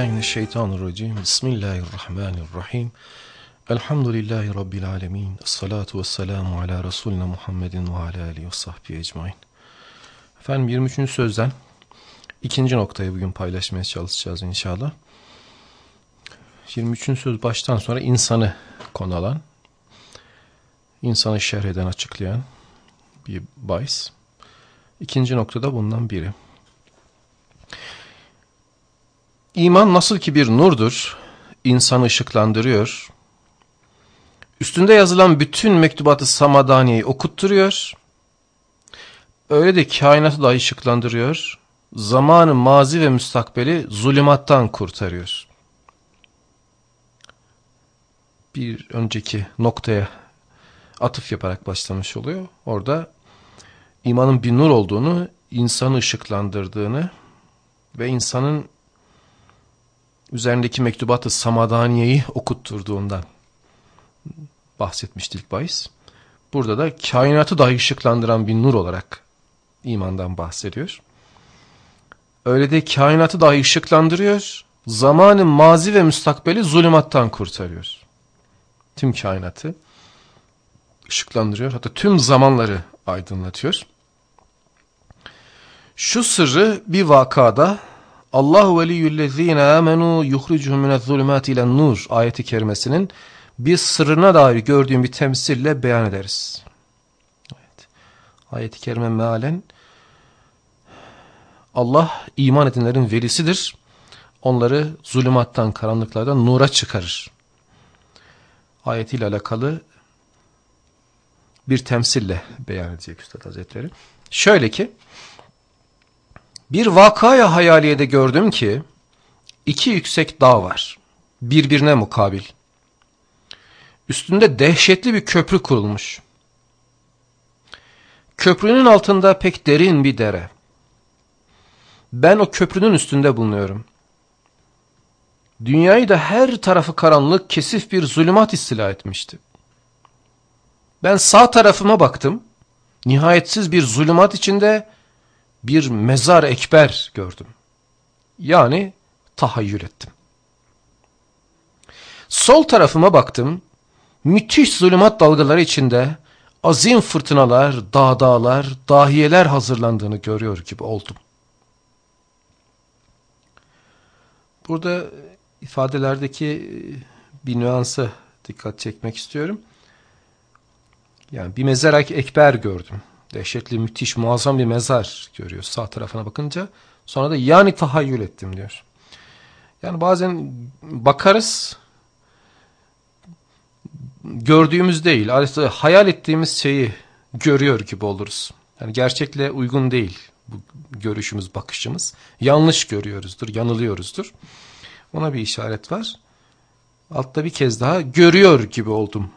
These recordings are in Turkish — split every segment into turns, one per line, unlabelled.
Euzu billahi mineşşeytanirracim. Bismillahirrahmanirrahim. Elhamdülillahi rabbil alamin. Essalatu vesselamu ala resulina Muhammedin ve ala alihi ve sahbihi ecmaîn. Efendim 23. sözden ikinci noktayı bugün paylaşmaya çalışacağız inşallah. 23. söz baştan sonra insanı konu alan, insanı şerh eden, açıklayan bir bahis. İkinci noktada bundan biri. İman nasıl ki bir nurdur, insanı ışıklandırıyor, üstünde yazılan bütün mektubatı Samadaniye'yi okutturuyor, öyle de kainatı da ışıklandırıyor, zamanı mazi ve müstakbeli zulümattan kurtarıyor. Bir önceki noktaya atıf yaparak başlamış oluyor. Orada imanın bir nur olduğunu, insanı ışıklandırdığını ve insanın üzerindeki mektubatı Samadaniye'yi okutturduğundan bahsetmiştik bahis. Burada da kainatı dahi ışıklandıran bir nur olarak imandan bahsediyor. Öyle de kainatı dahi ışıklandırıyor, zamanı mazi ve müstakbeli zulümattan kurtarıyor. Tüm kainatı ışıklandırıyor, hatta tüm zamanları aydınlatıyor. Şu sırrı bir vakada Allahu veliyyüllezine amenu yuhricuhum minezzulumati ilen nur ayeti kerimesinin bir sırrına dair gördüğüm bir temsille beyan ederiz. Evet. Ayeti kerime mealen Allah iman edenlerin velisidir. Onları zulümattan, karanlıklardan nura çıkarır. Ayetiyle alakalı bir temsille beyan edecek Üstad Hazretleri. Şöyle ki, bir vakaya hayaliyede gördüm ki iki yüksek dağ var. Birbirine mukabil. Üstünde dehşetli bir köprü kurulmuş. Köprünün altında pek derin bir dere. Ben o köprünün üstünde bulunuyorum. Dünyayı da her tarafı karanlık, kesif bir zulümat istila etmişti. Ben sağ tarafıma baktım. Nihayetsiz bir zulümat içinde bir mezar ekber gördüm. Yani tahayyül ettim. Sol tarafıma baktım. Müthiş zulümat dalgaları içinde azim fırtınalar, dağdağlar, dahiyeler hazırlandığını görüyor gibi oldum. Burada ifadelerdeki bir nüansı dikkat çekmek istiyorum. Yani bir mezar ekber gördüm. Dehşetli, müthiş, muazzam bir mezar görüyor sağ tarafına bakınca. Sonra da yani tahayyül ettim diyor. Yani bazen bakarız gördüğümüz değil, adeta hayal ettiğimiz şeyi görüyor gibi oluruz. Yani gerçekle uygun değil bu görüşümüz, bakışımız. Yanlış görüyoruzdur, yanılıyoruzdur. Ona bir işaret var. Altta bir kez daha görüyor gibi oldum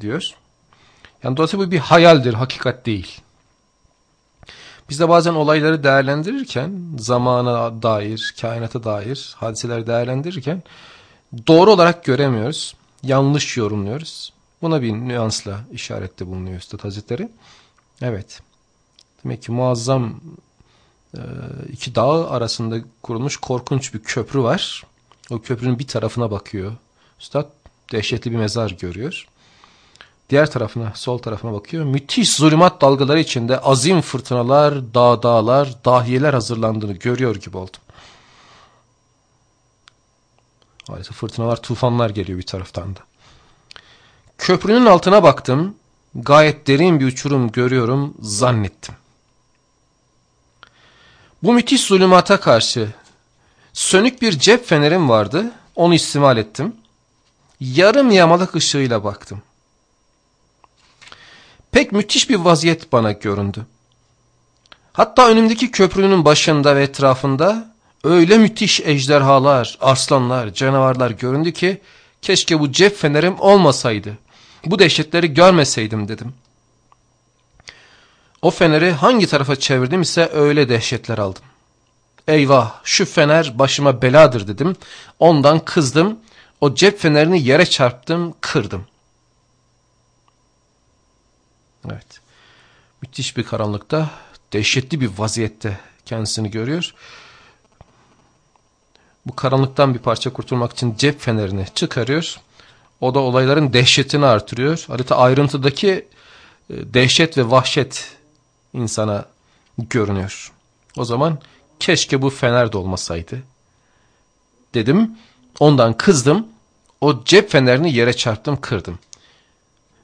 diyor. Yani dolayısıyla bu bir hayaldir, hakikat değil. Biz de bazen olayları değerlendirirken, zamana dair, kainata dair hadiseleri değerlendirirken doğru olarak göremiyoruz. Yanlış yorumluyoruz. Buna bir nüansla işarette bulunuyor Üstad Hazretleri. Evet. Demek ki muazzam e, iki dağ arasında kurulmuş korkunç bir köprü var. O köprünün bir tarafına bakıyor. Üstad dehşetli bir mezar görüyor. Diğer tarafına, sol tarafına bakıyor. Müthiş zulümat dalgaları içinde azim fırtınalar, dağ dağlar, dahiyeler hazırlandığını görüyor gibi oldum. Adeta fırtınalar, tufanlar geliyor bir taraftan da. Köprünün altına baktım. Gayet derin bir uçurum görüyorum zannettim. Bu müthiş zulümata karşı sönük bir cep fenerim vardı. Onu istimal ettim. Yarım yamalak ışığıyla baktım. Pek müthiş bir vaziyet bana göründü. Hatta önümdeki köprünün başında ve etrafında öyle müthiş ejderhalar, arslanlar, canavarlar göründü ki keşke bu cep fenerim olmasaydı. Bu dehşetleri görmeseydim dedim. O feneri hangi tarafa çevirdim ise öyle dehşetler aldım. Eyvah şu fener başıma beladır dedim. Ondan kızdım. O cep fenerini yere çarptım, kırdım. Evet. Müthiş bir karanlıkta, dehşetli bir vaziyette kendisini görüyor. bu karanlıktan bir parça kurtulmak için cep fenerini çıkarıyor. O da olayların dehşetini artırıyor. Harita ayrıntıdaki e, dehşet ve vahşet insana görünüyor. O zaman keşke bu fener de olmasaydı. Dedim. Ondan kızdım. O cep fenerini yere çarptım kırdım.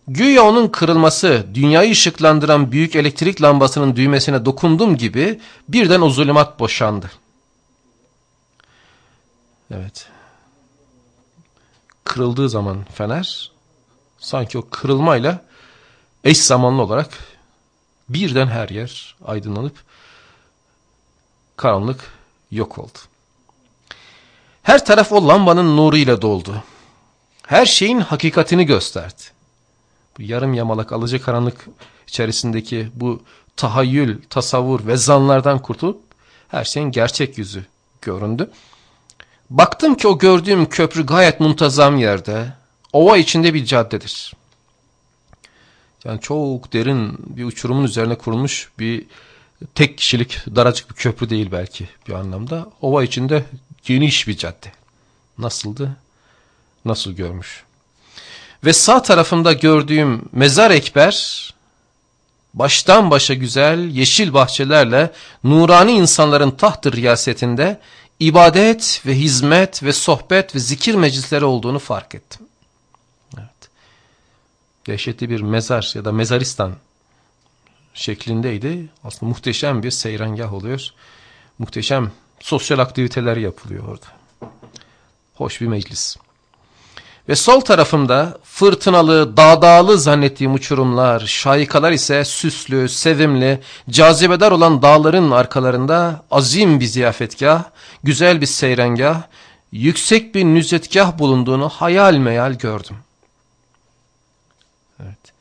Güya onun kırılması dünyayı ışıklandıran büyük elektrik lambasının düğmesine dokundum gibi birden o zulümat boşandı. Evet. Kırıldığı zaman fener sanki o kırılmayla eş zamanlı olarak birden her yer aydınlanıp karanlık yok oldu. Her taraf o lambanın nuruyla doldu. Her şeyin hakikatini gösterdi. Yarım yamalak alıcı karanlık içerisindeki bu tahayyül, tasavvur ve zanlardan kurtulup her şeyin gerçek yüzü göründü. Baktım ki o gördüğüm köprü gayet muntazam yerde, ova içinde bir caddedir. Yani çok derin bir uçurumun üzerine kurulmuş bir tek kişilik daracık bir köprü değil belki bir anlamda. Ova içinde geniş bir cadde. Nasıldı? Nasıl görmüş? Ve sağ tarafımda gördüğüm mezar ekber baştan başa güzel yeşil bahçelerle nurani insanların tahtı riyasetinde ibadet ve hizmet ve sohbet ve zikir meclisleri olduğunu fark ettim. Evet. Dehşetli bir mezar ya da mezaristan şeklindeydi. Aslında muhteşem bir seyrengah oluyor. Muhteşem sosyal aktiviteler yapılıyor orada. Hoş bir meclis. Ve sol tarafımda fırtınalı, dağdağlı zannettiğim uçurumlar, şayikalar ise süslü, sevimli, cazibedar olan dağların arkalarında azim bir ziyafetgah, güzel bir seyrengah, yüksek bir nüzetgah bulunduğunu hayal meyal gördüm. Evet.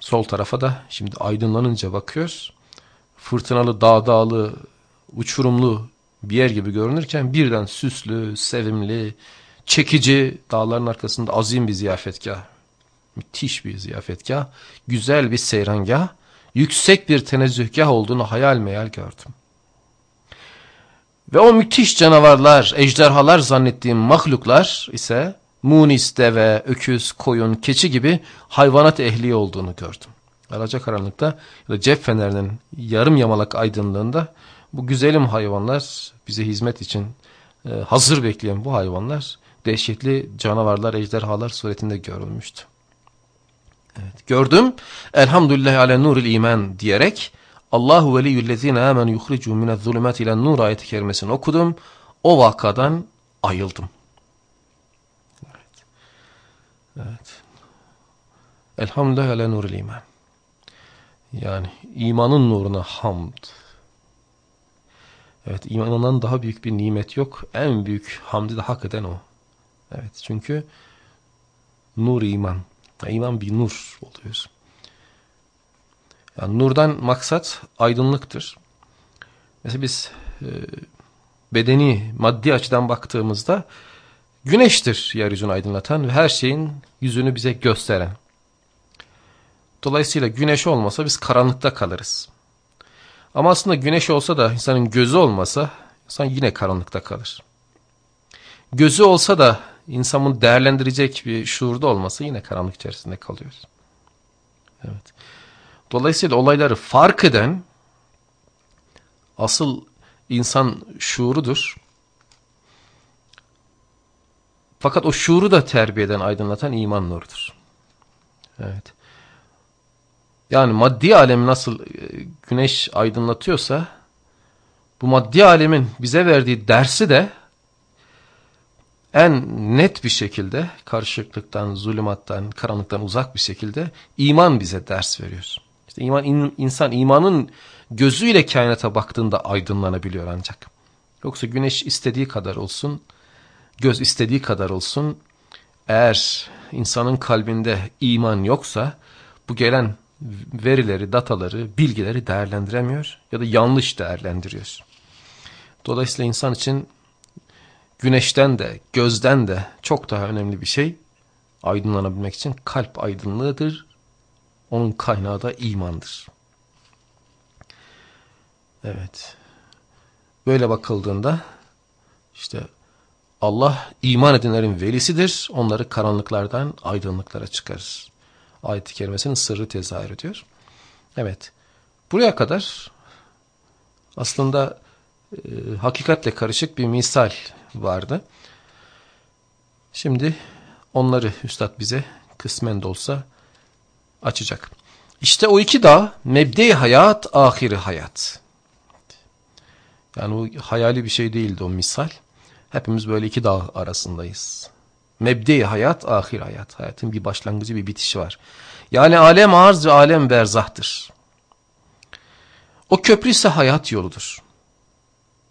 Sol tarafa da şimdi aydınlanınca bakıyoruz. Fırtınalı, dağdağlı, uçurumlu bir yer gibi görünürken birden süslü, sevimli, çekici, dağların arkasında azim bir ziyafetgah, müthiş bir ziyafetgah, güzel bir seyrangah, yüksek bir tenezzühgah olduğunu hayal meyal gördüm. Ve o müthiş canavarlar, ejderhalar zannettiğim mahluklar ise munis, deve, öküz, koyun, keçi gibi hayvanat ehli olduğunu gördüm. Araca karanlıkta ya da cep fenerinin yarım yamalak aydınlığında bu güzelim hayvanlar bize hizmet için e, hazır bekleyen bu hayvanlar dehşetli canavarlar, ejderhalar suretinde görülmüştü. Evet, gördüm. Elhamdülillah ale nuril iman diyerek Allahu veliyyüllezine amen yuhricu minez zulümat ile nur ayeti kerimesini okudum. O vakadan ayıldım. Evet. Evet. Elhamdülillah ale nuril iman. Yani imanın nuruna hamd. Evet imanından daha büyük bir nimet yok. En büyük hamdi de hak eden o. Evet çünkü nur iman. İman bir nur oluyor. Yani nurdan maksat aydınlıktır. Mesela biz e, bedeni maddi açıdan baktığımızda güneştir yeryüzünü aydınlatan ve her şeyin yüzünü bize gösteren. Dolayısıyla güneş olmasa biz karanlıkta kalırız. Ama aslında güneş olsa da insanın gözü olmasa insan yine karanlıkta kalır. Gözü olsa da insan bunu değerlendirecek bir şuurda olması yine karanlık içerisinde kalıyoruz. Evet. Dolayısıyla olayları fark eden asıl insan şuurudur. Fakat o şuuru da terbiye eden, aydınlatan iman nurudur. Evet. Yani maddi alem nasıl e, güneş aydınlatıyorsa bu maddi alemin bize verdiği dersi de en net bir şekilde karışıklıktan, zulümattan, karanlıktan uzak bir şekilde iman bize ders veriyor. İşte iman in, insan imanın gözüyle kainata baktığında aydınlanabiliyor ancak. Yoksa güneş istediği kadar olsun, göz istediği kadar olsun. Eğer insanın kalbinde iman yoksa bu gelen verileri, dataları, bilgileri değerlendiremiyor ya da yanlış değerlendiriyor. Dolayısıyla insan için güneşten de gözden de çok daha önemli bir şey aydınlanabilmek için kalp aydınlığıdır. Onun kaynağı da imandır. Evet. Böyle bakıldığında işte Allah iman edenlerin velisidir. Onları karanlıklardan aydınlıklara çıkarır. Ayet-i kerimesinin sırrı tezahür ediyor. Evet. Buraya kadar aslında e, hakikatle karışık bir misal vardı. Şimdi onları Üstad bize kısmen de olsa açacak. İşte o iki dağ mebde hayat, ahiri hayat. Yani o hayali bir şey değildi o misal. Hepimiz böyle iki dağ arasındayız. Mebde hayat, ahir hayat. Hayatın bir başlangıcı, bir bitişi var. Yani alem arz ve alem berzahtır. O köprü ise hayat yoludur.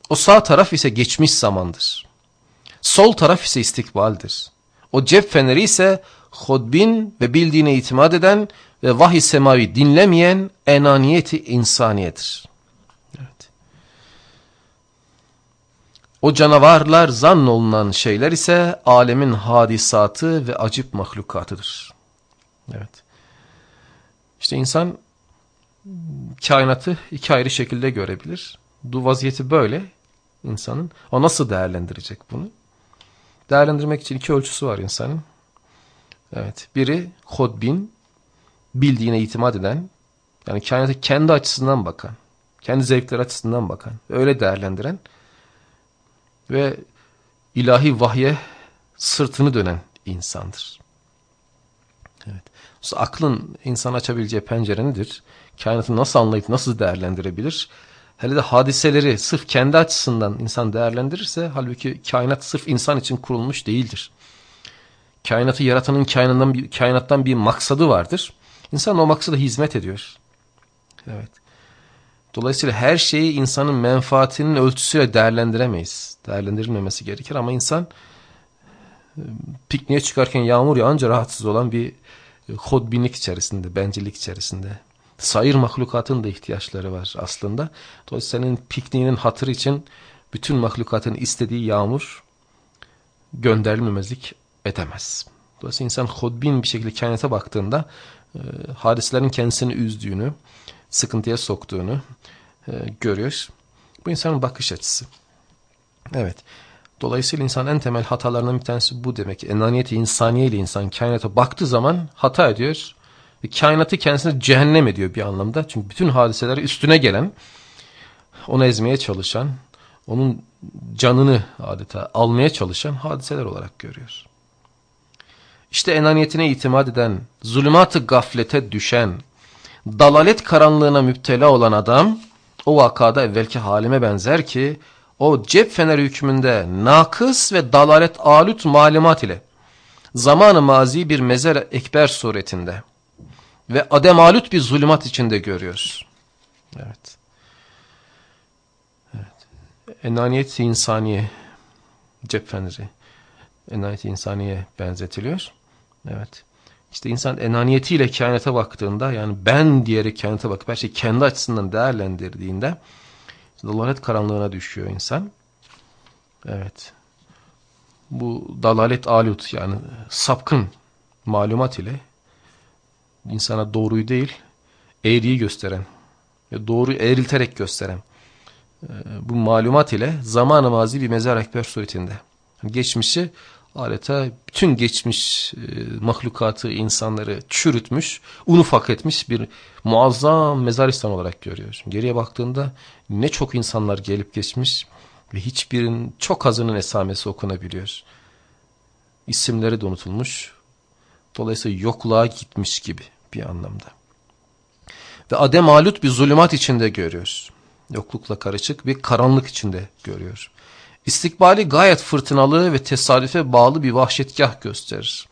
O sağ taraf ise geçmiş zamandır. Sol taraf ise istikbaldir. O cep feneri ise hodbin ve bildiğine itimat eden ve vahiy semavi dinlemeyen enaniyeti insaniyedir. Evet. O canavarlar zannolunan şeyler ise alemin hadisatı ve acip mahlukatıdır. Evet. İşte insan kainatı iki ayrı şekilde görebilir. Bu vaziyeti böyle insanın. O nasıl değerlendirecek bunu? Değerlendirmek için iki ölçüsü var insanın. Evet. Biri hodbin, bildiğine itimat eden, yani kainatı kendi açısından bakan, kendi zevkleri açısından bakan, öyle değerlendiren ve ilahi vahye sırtını dönen insandır. Evet. Aklın insan açabileceği pencere nedir? Kainatı nasıl anlayıp nasıl değerlendirebilir? Hele de hadiseleri sırf kendi açısından insan değerlendirirse halbuki kainat sırf insan için kurulmuş değildir. Kainatı yaratanın kainattan bir, kainattan bir maksadı vardır. İnsan o maksada hizmet ediyor. Evet. Dolayısıyla her şeyi insanın menfaatinin ölçüsüyle değerlendiremeyiz. Değerlendirilmemesi gerekir ama insan e, pikniğe çıkarken yağmur yağınca rahatsız olan bir e, hodbinlik içerisinde, bencillik içerisinde. Sayır mahlukatın da ihtiyaçları var aslında. Dolayısıyla senin pikniğinin hatırı için bütün mahlukatın istediği yağmur gönderilmemezlik edemez. Dolayısıyla insan hodbin bir şekilde kainata baktığında e, hadiselerin kendisini üzdüğünü, sıkıntıya soktuğunu e, görüyor. Bu insanın bakış açısı. Evet. Dolayısıyla insan en temel hatalarından bir tanesi bu demek. Enaniyeti insaniye ile insan kainata baktığı zaman hata ediyor. Kainatı kendisine cehennem ediyor bir anlamda. Çünkü bütün hadiseleri üstüne gelen, onu ezmeye çalışan, onun canını adeta almaya çalışan hadiseler olarak görüyor. İşte enaniyetine itimat eden, zulümat gaflete düşen, dalalet karanlığına müptela olan adam, o vakada evvelki halime benzer ki, o cep feneri hükmünde nakıs ve dalalet alut malumat ile, zamanı mazi bir mezer ekber suretinde ve ademalut bir zulümat içinde görüyoruz. Evet. Evet. Enaniyet insaniye cep feneri enaniyet insaniye benzetiliyor. Evet. İşte insan enaniyetiyle kainata baktığında yani ben diyerek kainata bakıp her şeyi kendi açısından değerlendirdiğinde dalalet karanlığına düşüyor insan. Evet. Bu dalalet alut yani sapkın malumat ile insana doğruyu değil eğriyi gösteren, doğru eğrilterek gösteren e, bu malumat ile zaman-ı mazi bir mezar ekber suretinde. Geçmişi adeta bütün geçmiş e, mahlukatı, insanları çürütmüş, un ufak etmiş bir muazzam mezaristan olarak görüyoruz. Geriye baktığında ne çok insanlar gelip geçmiş ve hiçbirinin çok azının esamesi okunabiliyor. İsimleri de unutulmuş. Dolayısıyla yokluğa gitmiş gibi bir anlamda. Ve adem alut bir zulümat içinde görüyoruz. Yoklukla karışık bir karanlık içinde görüyoruz. İstikbali gayet fırtınalı ve tesadüfe bağlı bir vahşetgah gösterir.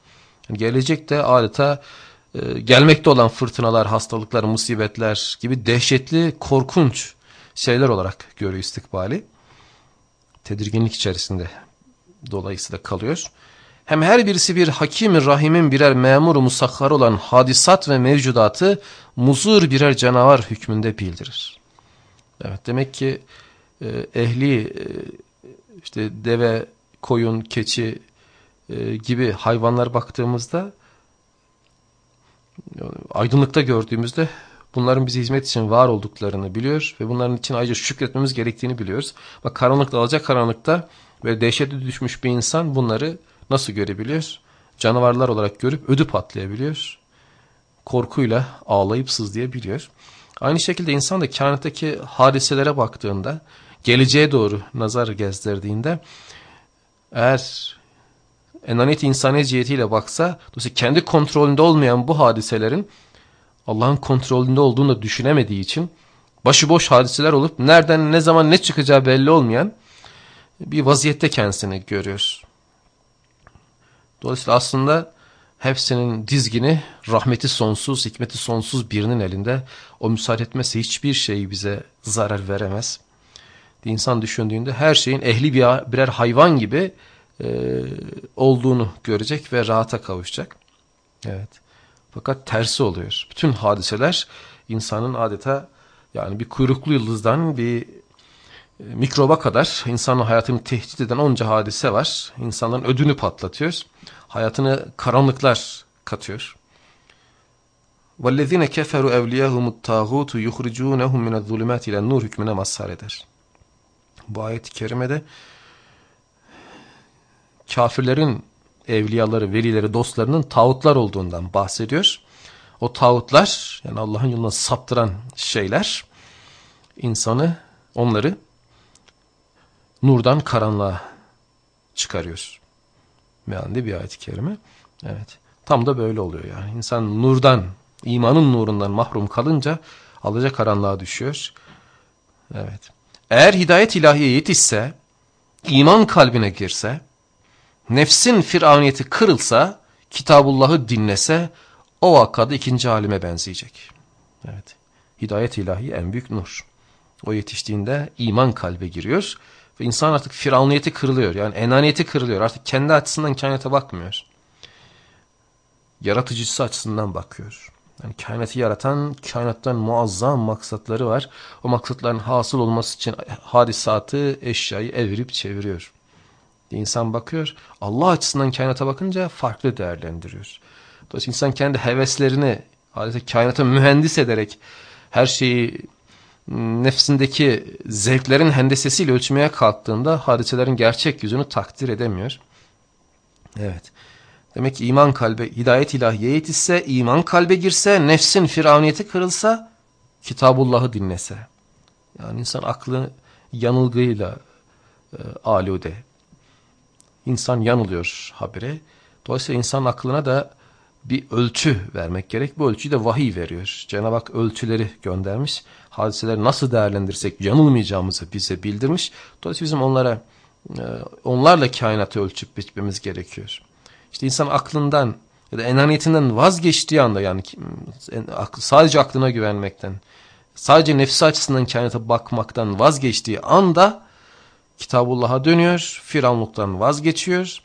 Yani gelecekte adeta e, gelmekte olan fırtınalar, hastalıklar, musibetler gibi dehşetli, korkunç şeyler olarak görüyor istikbali. Tedirginlik içerisinde dolayısıyla kalıyor. Hem her birisi bir hakim rahimin birer memuru musakhar olan hadisat ve mevcudatı muzur birer canavar hükmünde bildirir. Evet demek ki e, ehli e, işte deve, koyun, keçi e, gibi hayvanlar baktığımızda aydınlıkta gördüğümüzde bunların bize hizmet için var olduklarını biliyor ve bunların için ayrıca şükretmemiz gerektiğini biliyoruz. Bak karanlıkta alacak karanlıkta Ve dehşete düşmüş bir insan bunları nasıl görebiliyor? Canavarlar olarak görüp ödü patlayabiliyor. Korkuyla ağlayıp sızlayabiliyor. Aynı şekilde insan da kainattaki hadiselere baktığında, geleceğe doğru nazar gezdirdiğinde eğer enaniyet insani cihetiyle baksa, dolayısıyla kendi kontrolünde olmayan bu hadiselerin Allah'ın kontrolünde olduğunu da düşünemediği için başıboş hadiseler olup nereden ne zaman ne çıkacağı belli olmayan bir vaziyette kendisini görüyor. Dolayısıyla aslında hepsinin dizgini rahmeti sonsuz, hikmeti sonsuz birinin elinde. O müsaade etmezse hiçbir şey bize zarar veremez. İnsan düşündüğünde her şeyin ehli bir, birer hayvan gibi e, olduğunu görecek ve rahata kavuşacak. Evet. Fakat tersi oluyor. Bütün hadiseler insanın adeta yani bir kuyruklu yıldızdan bir mikroba kadar insanın hayatını tehdit eden onca hadise var. İnsanların ödünü patlatıyor. Hayatını karanlıklar katıyor. وَالَّذ۪ينَ كَفَرُوا اَوْلِيَهُمُ التَّاغُوتُ يُخْرِجُونَهُمْ مِنَ الظُّلُمَاتِ اِلَى nur hükmüne mazhar eder. Bu ayet-i kerimede kafirlerin evliyaları, velileri, dostlarının tağutlar olduğundan bahsediyor. O tağutlar yani Allah'ın yoluna saptıran şeyler insanı, onları nurdan karanlığa çıkarıyor. Mealinde bir ayet-i kerime. Evet. Tam da böyle oluyor yani. İnsan nurdan, imanın nurundan mahrum kalınca alacak karanlığa düşüyor. Evet. Eğer hidayet ilahiye yetişse, iman kalbine girse, nefsin firavniyeti kırılsa, Kitabullah'ı dinlese, o vakada ikinci halime benzeyecek. Evet. Hidayet ilahi en büyük nur. O yetiştiğinde iman kalbe giriyor ve insan artık firavniyeti kırılıyor. Yani enaniyeti kırılıyor. Artık kendi açısından kainata bakmıyor. Yaratıcısı açısından bakıyor. Yani kainatı yaratan kainattan muazzam maksatları var. O maksatların hasıl olması için hadisatı, eşyayı evirip çeviriyor. İnsan bakıyor. Allah açısından kainata bakınca farklı değerlendiriyor. Dolayısıyla insan kendi heveslerini adeta kainata mühendis ederek her şeyi nefsindeki zevklerin hendesesiyle ölçmeye kalktığında hadiselerin gerçek yüzünü takdir edemiyor. Evet. Demek ki iman kalbe, hidayet ilahiye yetişse, iman kalbe girse, nefsin firavniyeti kırılsa, Kitabullah'ı dinlese. Yani insan aklı yanılgıyla e, alude. İnsan yanılıyor habire. Dolayısıyla insan aklına da bir ölçü vermek gerek. Bu ölçüyü de vahiy veriyor. Cenab-ı Hak ölçüleri göndermiş. Hadiseleri nasıl değerlendirsek yanılmayacağımızı bize bildirmiş. Dolayısıyla bizim onlara e, onlarla kainatı ölçüp biçmemiz gerekiyor. İşte insan aklından ya da enaniyetinden vazgeçtiği anda yani sadece aklına güvenmekten, sadece nefsi açısından kainata bakmaktan vazgeçtiği anda Kitabullah'a dönüyor, firavunluktan vazgeçiyor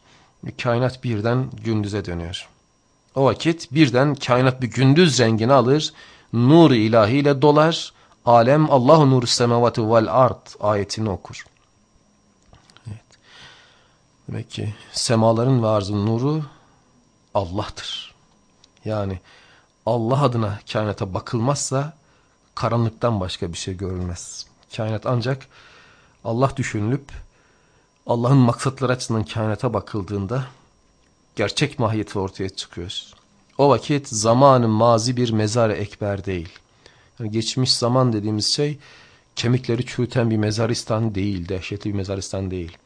kainat birden gündüze dönüyor. O vakit birden kainat bir gündüz rengini alır, nur ilahiyle dolar, alem Allahu nuru semavati vel ard ayetini okur. Evet. Demek ki semaların ve arzın nuru Allah'tır. Yani Allah adına kainata bakılmazsa karanlıktan başka bir şey görülmez. Kainat ancak Allah düşünülüp Allah'ın maksatları açısından kainata bakıldığında gerçek mahiyeti ortaya çıkıyor. O vakit zamanın mazi bir mezar ekber değil. Yani geçmiş zaman dediğimiz şey kemikleri çürüten bir mezaristan değil, dehşetli bir mezaristan değil.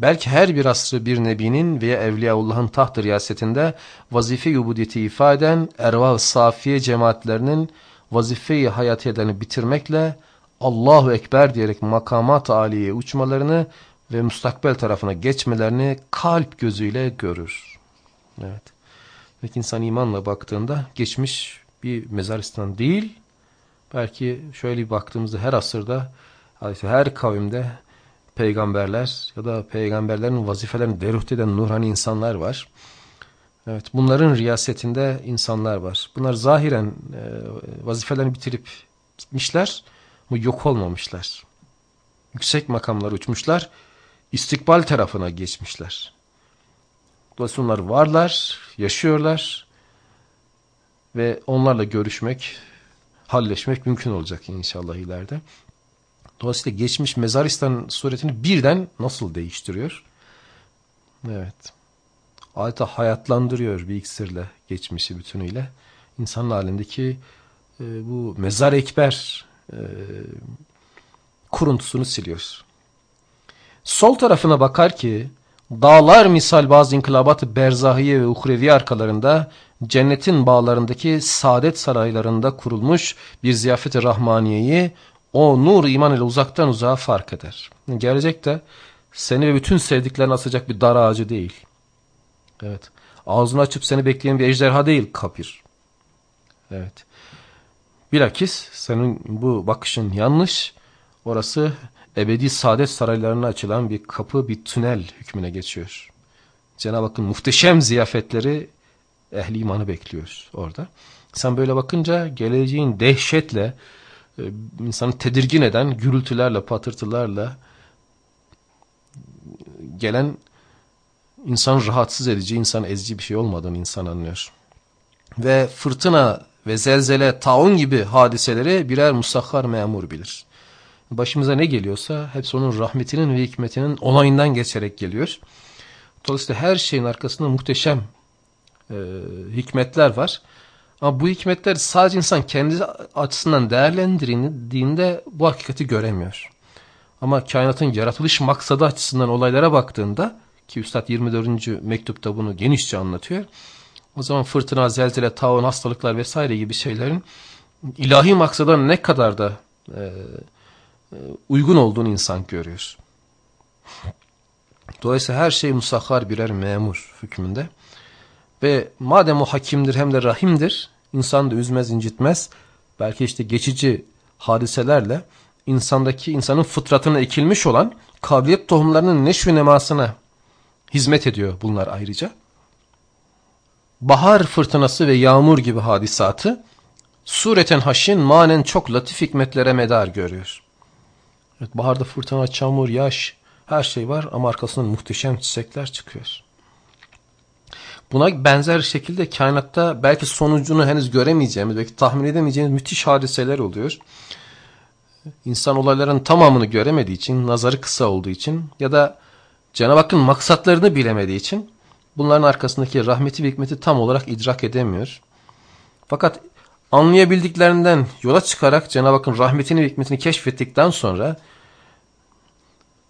Belki her bir asrı bir nebinin veya Evliyaullah'ın taht riyasetinde vazife-i ubudiyeti ifade eden ervah safiye cemaatlerinin vazife-i hayatiyelerini bitirmekle Allahu Ekber diyerek makamat aliye uçmalarını ve müstakbel tarafına geçmelerini kalp gözüyle görür. Evet. Peki insan imanla baktığında geçmiş bir mezaristan değil, belki şöyle bir baktığımızda her asırda, her kavimde peygamberler ya da peygamberlerin vazifelerini deruht eden nurani insanlar var. Evet, bunların riyasetinde insanlar var. Bunlar zahiren e, vazifelerini bitirip gitmişler ama yok olmamışlar. Yüksek makamlar uçmuşlar, istikbal tarafına geçmişler. Dolayısıyla onlar varlar, yaşıyorlar ve onlarla görüşmek, halleşmek mümkün olacak inşallah ileride. Dolayısıyla geçmiş Mezaristan suretini birden nasıl değiştiriyor? Evet. Adeta hayatlandırıyor bir iksirle geçmişi bütünüyle. İnsanın halindeki e, bu mezar ekber e, kuruntusunu siliyor. Sol tarafına bakar ki dağlar misal bazı inkılabat-ı berzahiye ve uhrevi arkalarında cennetin bağlarındaki saadet saraylarında kurulmuş bir ziyafet-i rahmaniyeyi o nur iman ile uzaktan uzağa fark eder. Gelecekte seni ve bütün sevdiklerini asacak bir dar ağacı değil. Evet. Ağzını açıp seni bekleyen bir ejderha değil kapir. Evet. Bilakis senin bu bakışın yanlış. Orası ebedi saadet saraylarına açılan bir kapı, bir tünel hükmüne geçiyor. Cenab-ı Hakk'ın muhteşem ziyafetleri ehli imanı bekliyor orada. Sen böyle bakınca geleceğin dehşetle, e, insanı tedirgin eden gürültülerle, patırtılarla gelen insan rahatsız edici, insan ezici bir şey olmadığını insan anlıyor. Ve fırtına ve zelzele, taun gibi hadiseleri birer musahhar memur bilir. Başımıza ne geliyorsa hepsi onun rahmetinin ve hikmetinin onayından geçerek geliyor. Dolayısıyla her şeyin arkasında muhteşem e, hikmetler var. Ama bu hikmetler sadece insan kendi açısından değerlendirildiğinde bu hakikati göremiyor. Ama kainatın yaratılış maksadı açısından olaylara baktığında ki Üstad 24. mektupta bunu genişçe anlatıyor. O zaman fırtına, zelzele, taun, hastalıklar vesaire gibi şeylerin ilahi maksada ne kadar da e, e, uygun olduğunu insan görüyor. Dolayısıyla her şey musahhar birer memur hükmünde. Ve madem o hakimdir hem de rahimdir, insan da üzmez incitmez. Belki işte geçici hadiselerle insandaki insanın fıtratına ekilmiş olan kabiliyet tohumlarının neşvi nemasına hizmet ediyor bunlar ayrıca. Bahar fırtınası ve yağmur gibi hadisatı sureten haşin manen çok latif hikmetlere medar görüyor. Evet, baharda fırtına, çamur, yaş her şey var ama arkasından muhteşem çiçekler çıkıyor. Buna benzer şekilde kainatta belki sonucunu henüz göremeyeceğimiz, belki tahmin edemeyeceğimiz müthiş hadiseler oluyor. İnsan olayların tamamını göremediği için, nazarı kısa olduğu için ya da Cenab-ı Hakk'ın maksatlarını bilemediği için bunların arkasındaki rahmeti ve hikmeti tam olarak idrak edemiyor. Fakat anlayabildiklerinden yola çıkarak Cenab-ı Hakk'ın rahmetini ve hikmetini keşfettikten sonra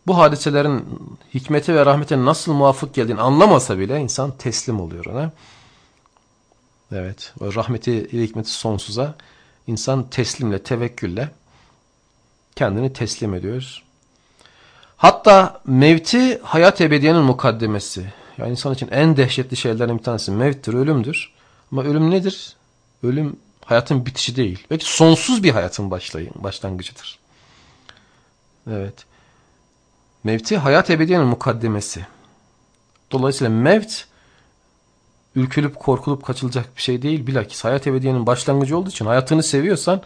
bu hadiselerin hikmeti ve rahmete nasıl muvafık geldiğini anlamasa bile insan teslim oluyor ona. Evet, o rahmeti ve hikmeti sonsuza insan teslimle, tevekkülle kendini teslim ediyor. Hatta mevti hayat ebediyenin mukaddemesi. Yani insan için en dehşetli şeylerden bir tanesi mevttir, ölümdür. Ama ölüm nedir? Ölüm hayatın bitişi değil. Belki sonsuz bir hayatın başlangıcıdır. Evet. Mevti hayat ebediyenin mukaddemesi. Dolayısıyla mevt ürkülüp korkulup kaçılacak bir şey değil. Bilakis hayat ebediyenin başlangıcı olduğu için hayatını seviyorsan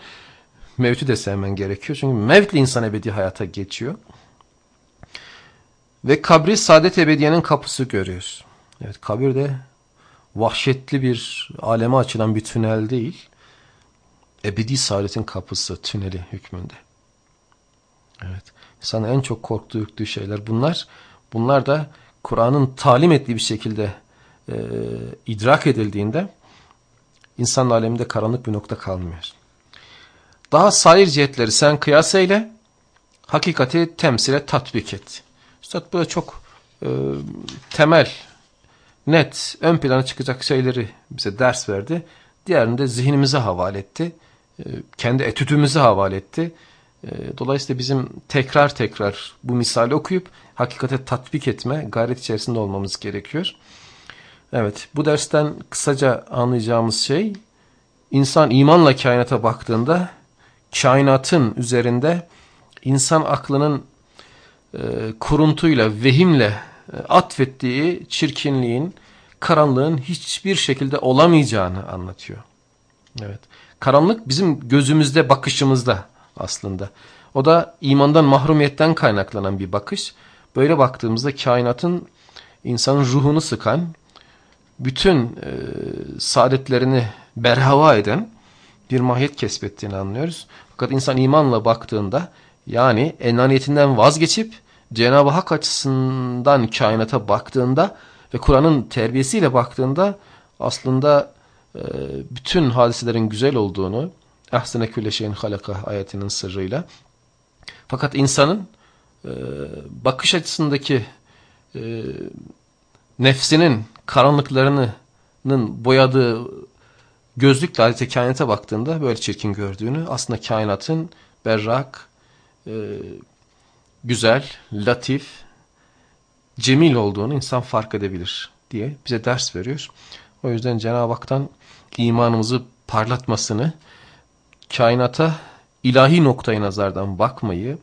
mevti de sevmen gerekiyor. Çünkü mevtle insan ebedi hayata geçiyor. Ve kabri saadet ebediyenin kapısı görüyoruz. Evet kabir de vahşetli bir aleme açılan bir tünel değil. Ebedi saadetin kapısı, tüneli hükmünde. Evet. İnsanın en çok korktuğu, şeyler bunlar. Bunlar da Kur'an'ın talim ettiği bir şekilde e, idrak edildiğinde insan aleminde karanlık bir nokta kalmıyor. Daha sair cihetleri sen kıyas eyle, hakikati temsile tatbik et. Üstad burada çok e, temel, net, ön plana çıkacak şeyleri bize ders verdi. Diğerini de zihnimize havale etti. E, kendi etüdümüze havale etti. E, dolayısıyla bizim tekrar tekrar bu misali okuyup hakikate tatbik etme gayret içerisinde olmamız gerekiyor. Evet bu dersten kısaca anlayacağımız şey insan imanla kainata baktığında kainatın üzerinde insan aklının e, kuruntuyla, vehimle e, atfettiği çirkinliğin, karanlığın hiçbir şekilde olamayacağını anlatıyor. Evet. Karanlık bizim gözümüzde, bakışımızda aslında. O da imandan mahrumiyetten kaynaklanan bir bakış. Böyle baktığımızda kainatın insanın ruhunu sıkan, bütün e, saadetlerini berhava eden bir mahiyet kesbettiğini anlıyoruz. Fakat insan imanla baktığında Yani enaniyetinden vazgeçip Cenab-ı Hak açısından kainata baktığında ve Kur'an'ın terbiyesiyle baktığında aslında e, bütün hadiselerin güzel olduğunu ahsene külle şeyin halaka ayetinin sırrıyla fakat insanın e, bakış açısındaki e, nefsinin karanlıklarının boyadığı gözlükle adeta kainata baktığında böyle çirkin gördüğünü aslında kainatın berrak, e, güzel, latif, cemil olduğunu insan fark edebilir diye bize ders veriyor. O yüzden Cenab-ı Hak'tan imanımızı parlatmasını, kainata ilahi noktayı nazardan bakmayı,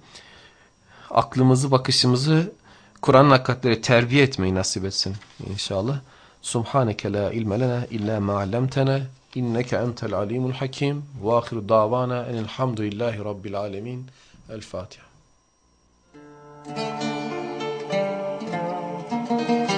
aklımızı, bakışımızı Kur'an'ın hakikatleri terbiye etmeyi nasip etsin inşallah. Subhaneke la ilme lena illa ma allamtana inneke entel alimul hakim ve ahiru davana enelhamdülillahi rabbil alemin. El Fatiha. Thank you.